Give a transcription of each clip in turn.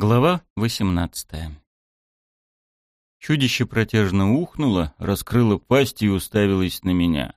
Глава 18 Чудище протяжно ухнуло, раскрыло пасть и уставилось на меня.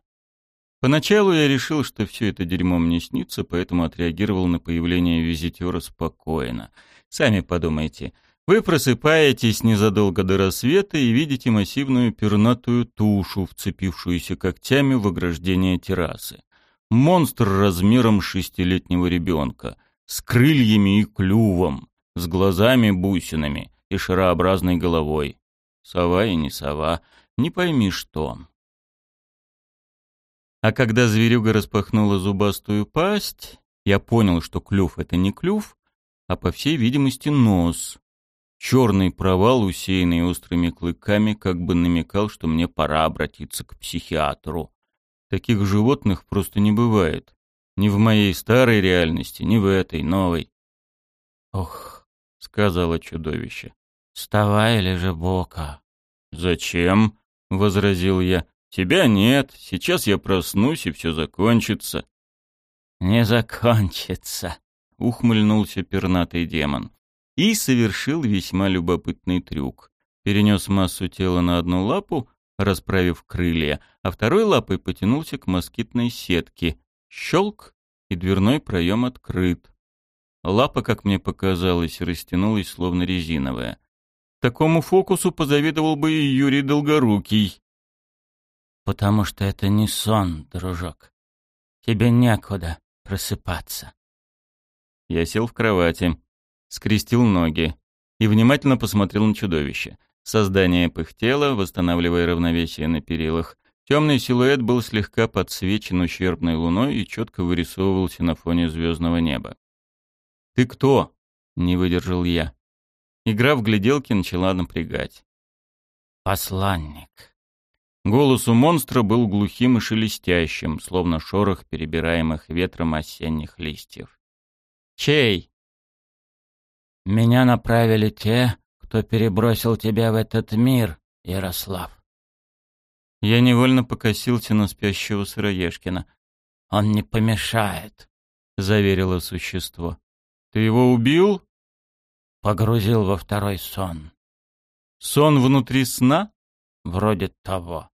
Поначалу я решил, что все это дерьмо мне снится, поэтому отреагировал на появление визитера спокойно. Сами подумайте. Вы просыпаетесь незадолго до рассвета и видите массивную пернатую тушу, вцепившуюся когтями в ограждение террасы. Монстр размером шестилетнего ребенка, с крыльями и клювом с глазами-бусинами и шарообразной головой. Сова и не сова, не пойми что. А когда зверюга распахнула зубастую пасть, я понял, что клюв — это не клюв, а, по всей видимости, нос. Черный провал, усеянный острыми клыками, как бы намекал, что мне пора обратиться к психиатру. Таких животных просто не бывает. Ни в моей старой реальности, ни в этой новой. Ох, — сказала чудовище. «Вставай, лежи бока». «Зачем?» — возразил я. «Тебя нет. Сейчас я проснусь, и все закончится». «Не закончится», — ухмыльнулся пернатый демон. И совершил весьма любопытный трюк. Перенес массу тела на одну лапу, расправив крылья, а второй лапой потянулся к москитной сетке. Щелк, и дверной проем открыт. Лапа, как мне показалось, растянулась, словно резиновая. Такому фокусу позавидовал бы и Юрий Долгорукий. «Потому что это не сон, дружок. Тебе некуда просыпаться». Я сел в кровати, скрестил ноги и внимательно посмотрел на чудовище. Создание пыхтело, восстанавливая равновесие на перилах. Темный силуэт был слегка подсвечен ущербной луной и четко вырисовывался на фоне звездного неба. «Ты кто?» — не выдержал я. Игра в гляделки начала напрягать. «Посланник». Голос у монстра был глухим и шелестящим, словно шорох перебираемых ветром осенних листьев. «Чей?» «Меня направили те, кто перебросил тебя в этот мир, Ярослав». Я невольно покосился на спящего Сыроежкина. «Он не помешает», — заверило существо. Ты его убил? Погрузил во второй сон. Сон внутри сна? Вроде того.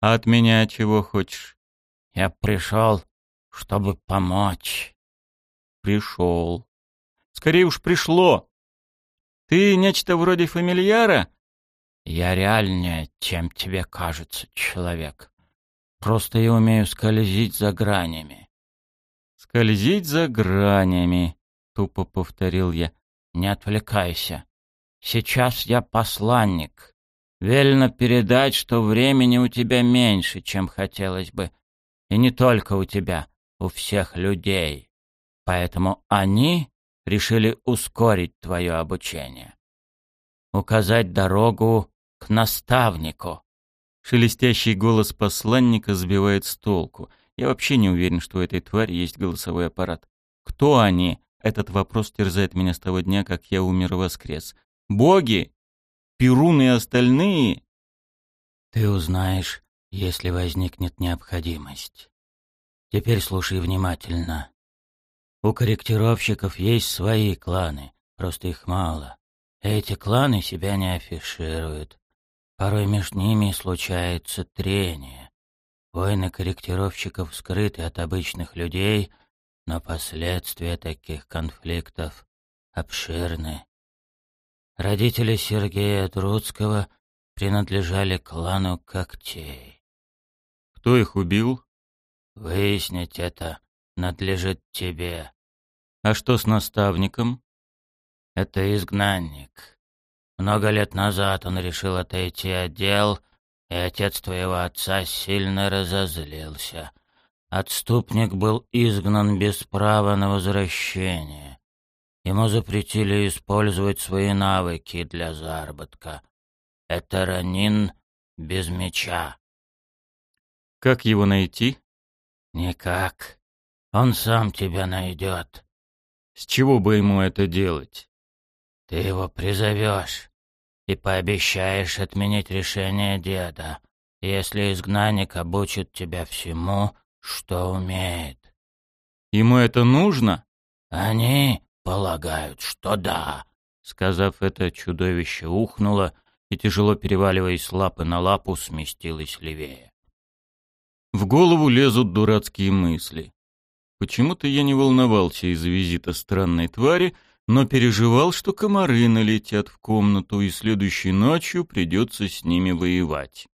А от меня чего хочешь? Я пришел, чтобы помочь. Пришел. Скорее уж пришло. Ты нечто вроде фамильяра? Я реальнее, чем тебе кажется, человек. Просто я умею скользить за гранями. «Скользить за гранями», — тупо повторил я. «Не отвлекайся. Сейчас я посланник. Велено передать, что времени у тебя меньше, чем хотелось бы. И не только у тебя, у всех людей. Поэтому они решили ускорить твое обучение. Указать дорогу к наставнику». Шелестящий голос посланника сбивает с толку. Я вообще не уверен, что у этой твари есть голосовой аппарат. Кто они? Этот вопрос терзает меня с того дня, как я умер и воскрес. Боги? Перуны и остальные? Ты узнаешь, если возникнет необходимость. Теперь слушай внимательно. У корректировщиков есть свои кланы, просто их мало. Эти кланы себя не афишируют. Порой между ними случается трение. Войны корректировщиков скрыты от обычных людей, но последствия таких конфликтов обширны. Родители Сергея Труцкого принадлежали клану Когтей. Кто их убил? Выяснить это надлежит тебе. А что с наставником? Это изгнанник. Много лет назад он решил отойти от дел и отец твоего отца сильно разозлился. Отступник был изгнан без права на возвращение. Ему запретили использовать свои навыки для заработка. Это ранин без меча. Как его найти? Никак. Он сам тебя найдет. С чего бы ему это делать? Ты его призовешь и пообещаешь отменить решение деда, если изгнанник обучит тебя всему, что умеет. Ему это нужно? Они полагают, что да». Сказав это, чудовище ухнуло и, тяжело переваливаясь с лапы на лапу, сместилось левее. В голову лезут дурацкие мысли. Почему-то я не волновался из-за визита странной твари, но переживал, что комары налетят в комнату, и следующей ночью придется с ними воевать.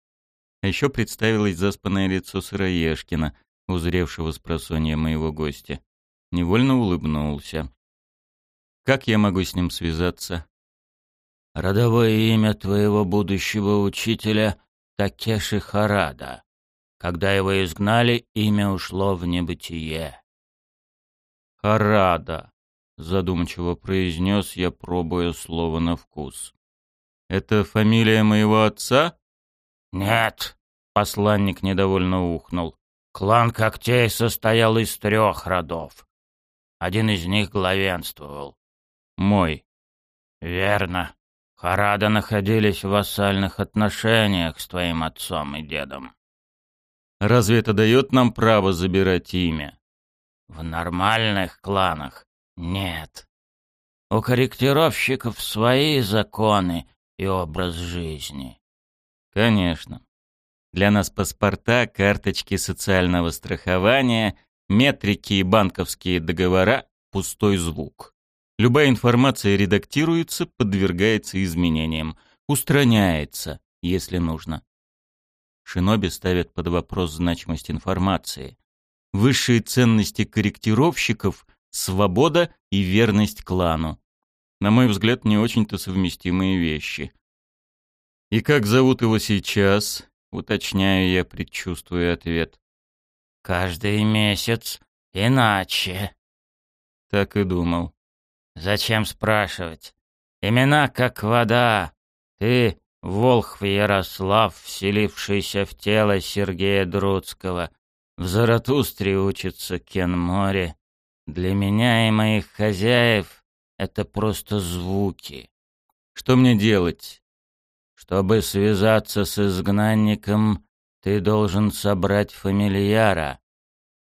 А еще представилось заспанное лицо Сыроежкина, узревшего с просонья моего гостя. Невольно улыбнулся. Как я могу с ним связаться? «Родовое имя твоего будущего учителя Такеши Харада. Когда его изгнали, имя ушло в небытие». «Харада», — задумчиво произнес я, пробуя слово на вкус. «Это фамилия моего отца?» «Нет», — посланник недовольно ухнул. «Клан когтей состоял из трех родов. Один из них главенствовал. Мой». «Верно. Харада находились в вассальных отношениях с твоим отцом и дедом». «Разве это дает нам право забирать имя?» «В нормальных кланах нет. У корректировщиков свои законы и образ жизни». Конечно. Для нас паспорта, карточки социального страхования, метрики и банковские договора – пустой звук. Любая информация редактируется, подвергается изменениям, устраняется, если нужно. Шиноби ставят под вопрос значимость информации. Высшие ценности корректировщиков – свобода и верность клану. На мой взгляд, не очень-то совместимые вещи. «И как зовут его сейчас?» — уточняю я, предчувствуя ответ. «Каждый месяц иначе». Так и думал. «Зачем спрашивать? Имена как вода. Ты — Волхв Ярослав, вселившийся в тело Сергея Друцкого. В Заратустре учится Кен Море. Для меня и моих хозяев это просто звуки. Что мне делать? Чтобы связаться с изгнанником, ты должен собрать фамильяра.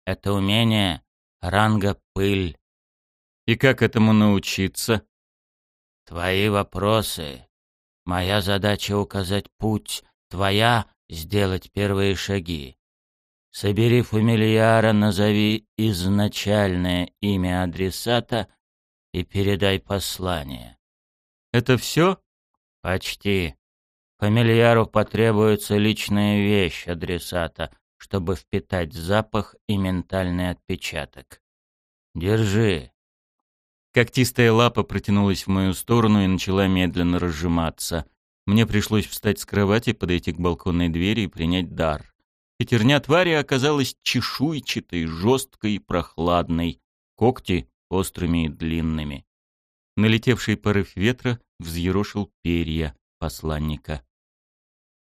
Это умение ранга пыль. И как этому научиться? Твои вопросы. Моя задача указать путь, твоя — сделать первые шаги. Собери фамильяра, назови изначальное имя адресата и передай послание. Это все? Почти. Фамильяру потребуется личная вещь адресата, чтобы впитать запах и ментальный отпечаток. Держи. Когтистая лапа протянулась в мою сторону и начала медленно разжиматься. Мне пришлось встать с кровати, подойти к балконной двери и принять дар. Пятерня твари оказалась чешуйчатой, жесткой и прохладной, когти острыми и длинными. Налетевший порыв ветра взъерошил перья посланника.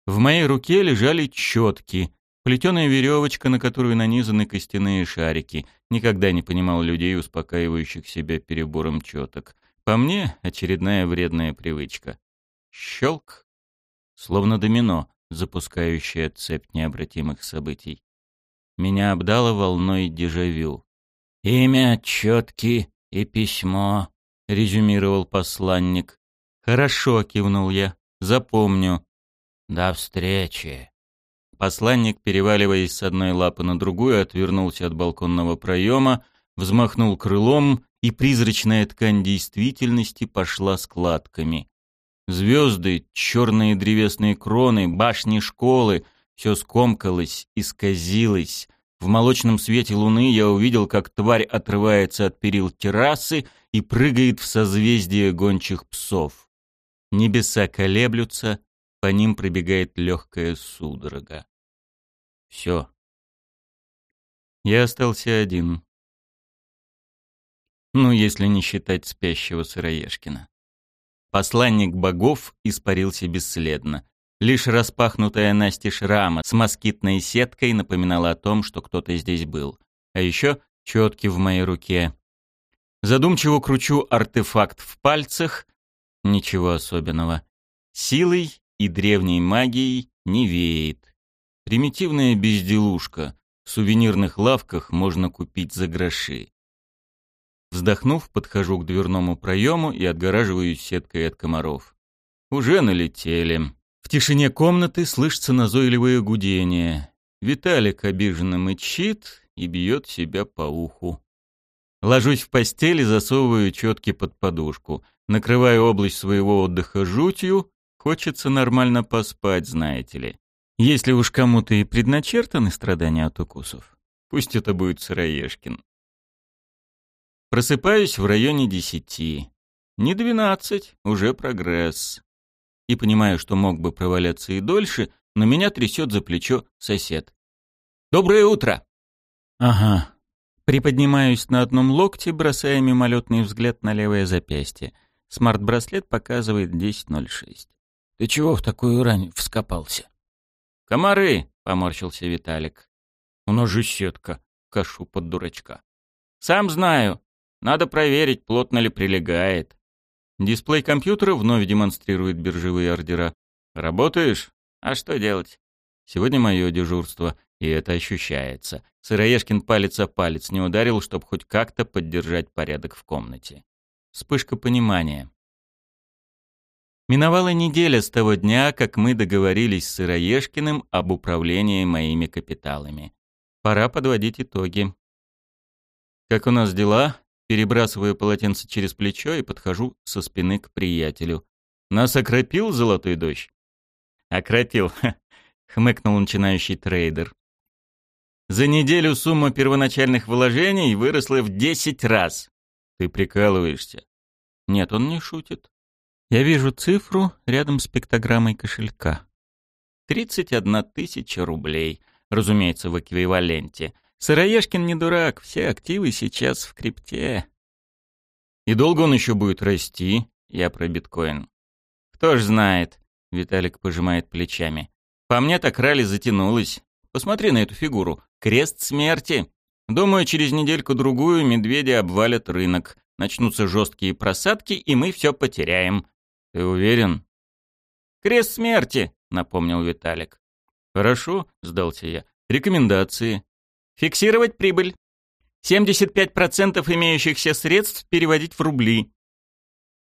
В моей руке лежали четки, плетеная веревочка, на которую нанизаны костяные шарики. Никогда не понимал людей, успокаивающих себя перебором четок. По мне, очередная вредная привычка. Щелк. Словно домино, запускающее цепь необратимых событий. Меня обдало волной дежавю. «Имя, четки и письмо», — резюмировал посланник. «Хорошо», — кивнул я. «Запомню. «До встречи!» Посланник, переваливаясь с одной лапы на другую, отвернулся от балконного проема, взмахнул крылом, и призрачная ткань действительности пошла складками. Звезды, черные древесные кроны, башни школы — все скомкалось, исказилось. В молочном свете луны я увидел, как тварь отрывается от перил террасы и прыгает в созвездие гончих псов. Небеса колеблются, по ним пробегает легкая судорога. Все. Я остался один. Ну, если не считать спящего Сыроежкина. Посланник богов испарился бесследно. Лишь распахнутая настежь рама с москитной сеткой напоминала о том, что кто-то здесь был. А еще четки в моей руке. Задумчиво кручу артефакт в пальцах. Ничего особенного. Силой и древней магией не веет. Примитивная безделушка. В сувенирных лавках можно купить за гроши. Вздохнув, подхожу к дверному проему и отгораживаюсь сеткой от комаров. Уже налетели. В тишине комнаты слышится назойливое гудение. Виталик обиженно мычит и бьет себя по уху. Ложусь в постель и засовываю четки под подушку. Накрываю область своего отдыха жутью. Хочется нормально поспать, знаете ли. Если уж кому-то и предначертаны страдания от укусов, пусть это будет Сыроежкин. Просыпаюсь в районе десяти. Не двенадцать, уже прогресс. И понимаю, что мог бы проваляться и дольше, но меня трясет за плечо сосед. «Доброе утро!» «Ага». Приподнимаюсь на одном локте, бросая мимолетный взгляд на левое запястье. Смарт-браслет показывает 10.06. «Ты чего в такую рань вскопался?» «Комары!» — поморщился Виталик. «У нас же сетка!» — кашу под дурачка. «Сам знаю. Надо проверить, плотно ли прилегает». Дисплей компьютера вновь демонстрирует биржевые ордера. «Работаешь? А что делать?» «Сегодня мое дежурство, и это ощущается. Сыроежкин палец о палец не ударил, чтобы хоть как-то поддержать порядок в комнате. Вспышка понимания. Миновала неделя с того дня, как мы договорились с Сыроежкиным об управлении моими капиталами. Пора подводить итоги. «Как у нас дела?» Перебрасываю полотенце через плечо и подхожу со спины к приятелю. «Нас окропил золотой дождь?» «Окропил», — хмыкнул начинающий трейдер. «За неделю сумма первоначальных вложений выросла в десять раз». «Ты прикалываешься?» «Нет, он не шутит. Я вижу цифру рядом с пиктограммой кошелька. 31 тысяча рублей, разумеется, в эквиваленте. Сыроежкин не дурак, все активы сейчас в крипте. И долго он еще будет расти? Я про биткоин. Кто ж знает, Виталик пожимает плечами. По мне так ралли затянулась. Посмотри на эту фигуру. Крест смерти. Думаю, через недельку-другую медведи обвалят рынок. Начнутся жесткие просадки, и мы все потеряем. «Ты уверен?» «Крест смерти», — напомнил Виталик. «Хорошо», — сдался я. «Рекомендации». «Фиксировать прибыль. 75% имеющихся средств переводить в рубли.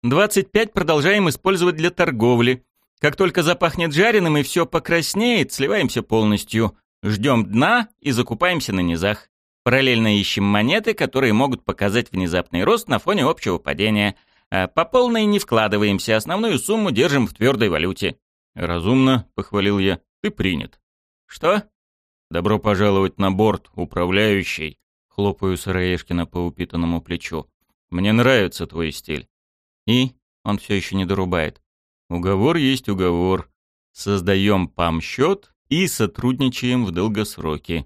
25 продолжаем использовать для торговли. Как только запахнет жареным и все покраснеет, сливаемся полностью. Ждем дна и закупаемся на низах. Параллельно ищем монеты, которые могут показать внезапный рост на фоне общего падения – а по полной не вкладываемся, основную сумму держим в твердой валюте. Разумно, похвалил я. Ты принят. Что? Добро пожаловать на борт, управляющий. Хлопаю Сыроежкина по упитанному плечу. Мне нравится твой стиль. И он все еще не дорубает. Уговор есть уговор. Создаем пам-счет и сотрудничаем в долгосроке.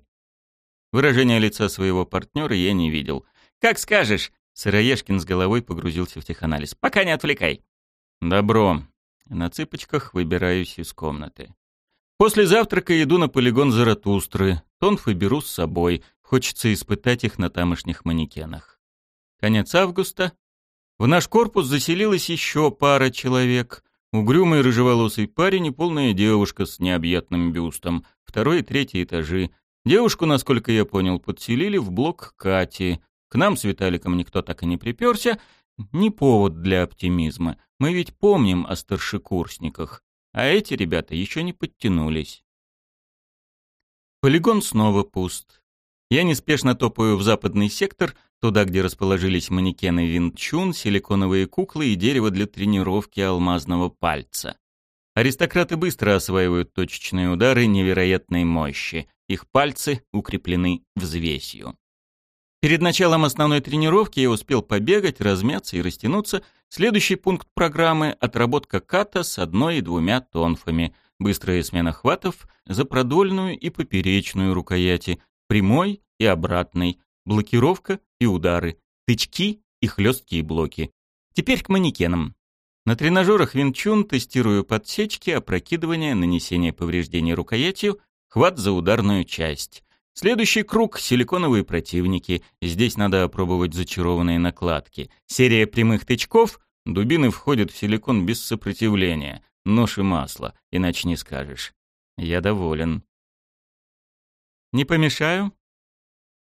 Выражения лица своего партнера я не видел. «Как скажешь. Сыроежкин с головой погрузился в теханализ. «Пока не отвлекай». «Добро». На цыпочках выбираюсь из комнаты. После завтрака иду на полигон Заратустры. Тонфы беру с собой. Хочется испытать их на тамошних манекенах. Конец августа. В наш корпус заселилась еще пара человек. Угрюмый рыжеволосый парень и полная девушка с необъятным бюстом. Второй и третий этажи. Девушку, насколько я понял, подселили в блок Кати. К нам с Виталиком никто так и не приперся. Не повод для оптимизма. Мы ведь помним о старшекурсниках. А эти ребята еще не подтянулись. Полигон снова пуст. Я неспешно топаю в западный сектор, туда, где расположились манекены Винчун, силиконовые куклы и дерево для тренировки алмазного пальца. Аристократы быстро осваивают точечные удары невероятной мощи. Их пальцы укреплены взвесью. Перед началом основной тренировки я успел побегать, размяться и растянуться. Следующий пункт программы — отработка ката с одной и двумя тонфами, быстрая смена хватов за продольную и поперечную рукояти, прямой и обратной, блокировка и удары, тычки и хлесткие блоки. Теперь к манекенам. На тренажерах Винчун тестирую подсечки, опрокидывание, нанесение повреждений рукоятью, хват за ударную часть. Следующий круг — силиконовые противники. Здесь надо опробовать зачарованные накладки. Серия прямых тычков. Дубины входят в силикон без сопротивления. Нож и масло, иначе не скажешь. Я доволен. Не помешаю?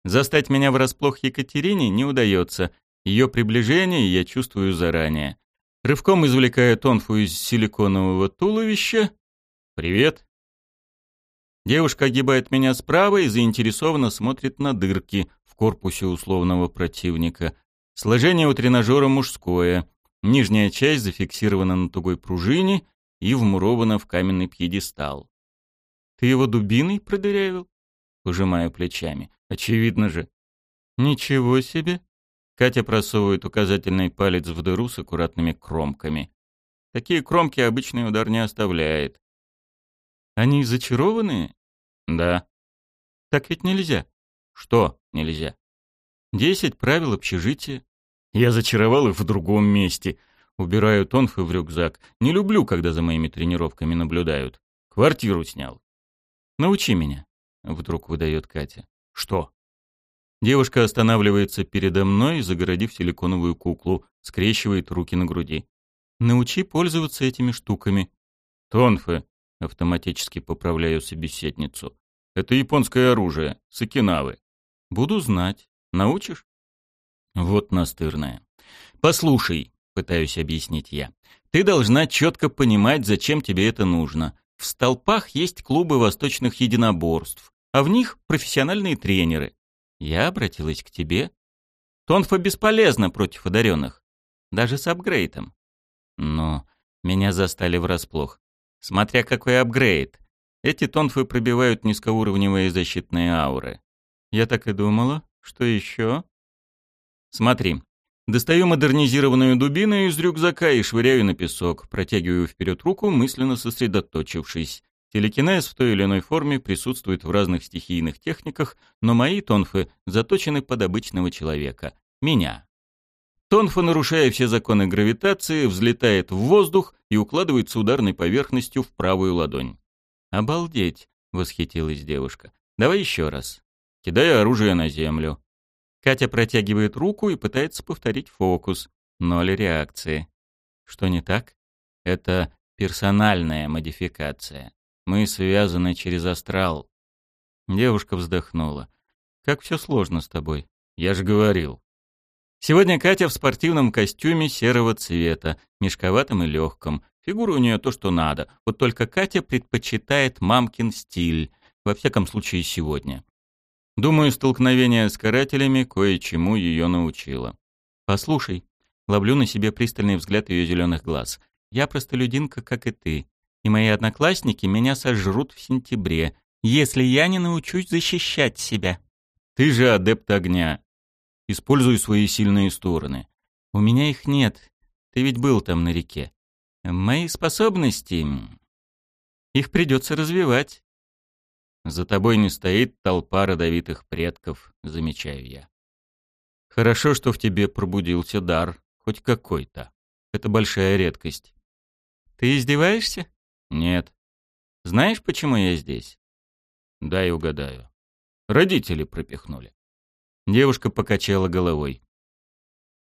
Застать меня врасплох Екатерине не удается. Ее приближение я чувствую заранее. Рывком извлекаю тонфу из силиконового туловища. «Привет». Девушка огибает меня справа и заинтересованно смотрит на дырки в корпусе условного противника. Сложение у тренажера мужское. Нижняя часть зафиксирована на тугой пружине и вмурована в каменный пьедестал. «Ты его дубиной продырявил?» Пожимаю плечами. «Очевидно же». «Ничего себе!» Катя просовывает указательный палец в дыру с аккуратными кромками. Такие кромки обычный удар не оставляет. Они зачарованные? Да. Так ведь нельзя. Что нельзя? Десять правил общежития. Я зачаровал их в другом месте. Убираю тонфы в рюкзак. Не люблю, когда за моими тренировками наблюдают. Квартиру снял. Научи меня, вдруг выдает Катя. Что? Девушка останавливается передо мной, загородив силиконовую куклу, скрещивает руки на груди. «Научи пользоваться этими штуками». «Тонфы», — автоматически поправляю собеседницу. «Это японское оружие, сакинавы». «Буду знать. Научишь?» Вот настырная. «Послушай», — пытаюсь объяснить я, — «ты должна четко понимать, зачем тебе это нужно. В столпах есть клубы восточных единоборств, а в них профессиональные тренеры. Я обратилась к тебе. Тонфа бесполезна против одаренных. Даже с апгрейдом. Но меня застали врасплох. Смотря какой апгрейд. Эти тонфы пробивают низкоуровневые защитные ауры. Я так и думала. Что еще? Смотри. Достаю модернизированную дубину из рюкзака и швыряю на песок, протягиваю вперед руку, мысленно сосредоточившись. Телекинез в той или иной форме присутствует в разных стихийных техниках, но мои тонфы заточены под обычного человека — меня. Тонфа, нарушая все законы гравитации, взлетает в воздух и укладывается ударной поверхностью в правую ладонь. «Обалдеть!» — восхитилась девушка. «Давай еще раз». Кидаю оружие на землю. Катя протягивает руку и пытается повторить фокус. Ноль реакции. Что не так? Это персональная модификация. Мы связаны через астрал. Девушка вздохнула. Как все сложно с тобой. Я же говорил. Сегодня Катя в спортивном костюме серого цвета, мешковатом и легком. Фигура у нее то, что надо. Вот только Катя предпочитает мамкин стиль. Во всяком случае, сегодня. Думаю, столкновение с карателями кое-чему ее научило. Послушай, ловлю на себе пристальный взгляд ее зеленых глаз. Я простолюдинка, как и ты и мои одноклассники меня сожрут в сентябре, если я не научусь защищать себя. Ты же адепт огня. Используй свои сильные стороны. У меня их нет. Ты ведь был там на реке. Мои способности... Их придется развивать. За тобой не стоит толпа родовитых предков, замечаю я. Хорошо, что в тебе пробудился дар, хоть какой-то. Это большая редкость. Ты издеваешься? Нет. Знаешь, почему я здесь? Дай угадаю. Родители пропихнули. Девушка покачала головой.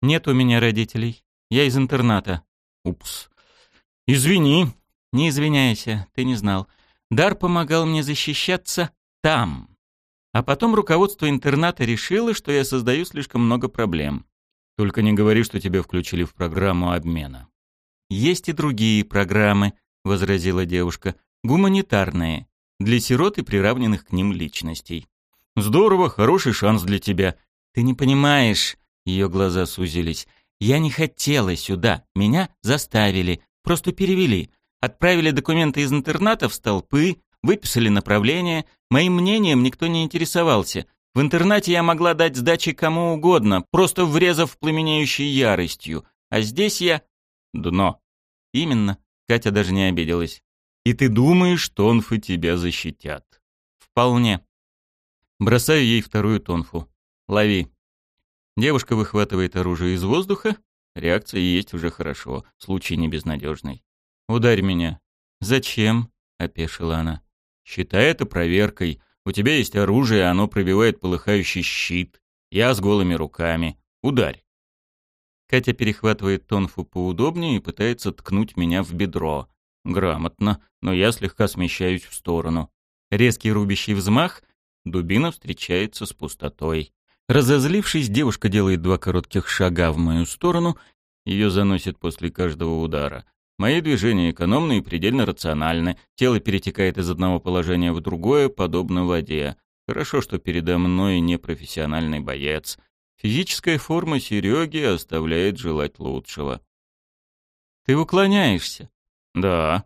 Нет у меня родителей. Я из интерната. Упс. Извини. Не извиняйся, ты не знал. Дар помогал мне защищаться там. А потом руководство интерната решило, что я создаю слишком много проблем. Только не говори, что тебя включили в программу обмена. Есть и другие программы, возразила девушка. Гуманитарные, для сирот и приравненных к ним личностей. Здорово, хороший шанс для тебя. Ты не понимаешь, ее глаза сузились. Я не хотела сюда, меня заставили, просто перевели. Отправили документы из интерната в столпы, выписали направление. Моим мнением никто не интересовался. В интернате я могла дать сдачи кому угодно, просто врезав пламенеющей яростью. А здесь я... Дно. Именно. Катя даже не обиделась. «И ты думаешь, тонфы тебя защитят?» «Вполне». Бросаю ей вторую тонфу. «Лови». Девушка выхватывает оружие из воздуха. Реакция есть уже хорошо, случай не безнадежный. «Ударь меня». «Зачем?» — опешила она. «Считай это проверкой. У тебя есть оружие, оно пробивает полыхающий щит. Я с голыми руками. Ударь». Катя перехватывает тонфу поудобнее и пытается ткнуть меня в бедро. Грамотно, но я слегка смещаюсь в сторону. Резкий рубящий взмах, дубина встречается с пустотой. Разозлившись, девушка делает два коротких шага в мою сторону, ее заносит после каждого удара. Мои движения экономны и предельно рациональны, тело перетекает из одного положения в другое, подобно воде. Хорошо, что передо мной непрофессиональный боец. Физическая форма Сереги оставляет желать лучшего. «Ты уклоняешься?» «Да».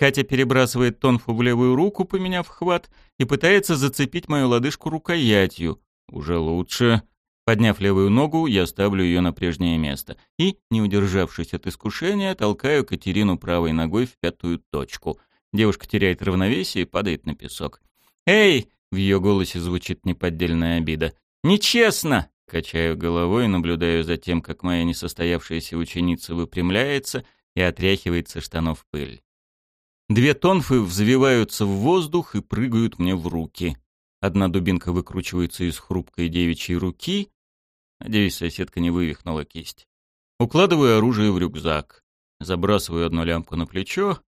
Катя перебрасывает тонфу в левую руку, поменяв хват, и пытается зацепить мою лодыжку рукоятью. Уже лучше. Подняв левую ногу, я ставлю ее на прежнее место и, не удержавшись от искушения, толкаю Катерину правой ногой в пятую точку. Девушка теряет равновесие и падает на песок. «Эй!» — в ее голосе звучит неподдельная обида. «Нечестно!» — качаю головой, наблюдаю за тем, как моя несостоявшаяся ученица выпрямляется и отряхивает со штанов пыль. Две тонфы взвиваются в воздух и прыгают мне в руки. Одна дубинка выкручивается из хрупкой девичьей руки. Надеюсь, соседка не вывихнула кисть. Укладываю оружие в рюкзак. Забрасываю одну лямку на плечо.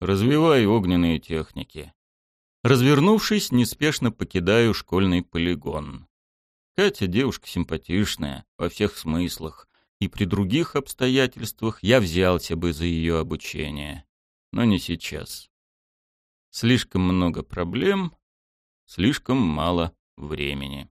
Развиваю огненные техники. Развернувшись, неспешно покидаю школьный полигон. Катя девушка симпатичная, во всех смыслах, и при других обстоятельствах я взялся бы за ее обучение. Но не сейчас. Слишком много проблем, Слишком мало времени.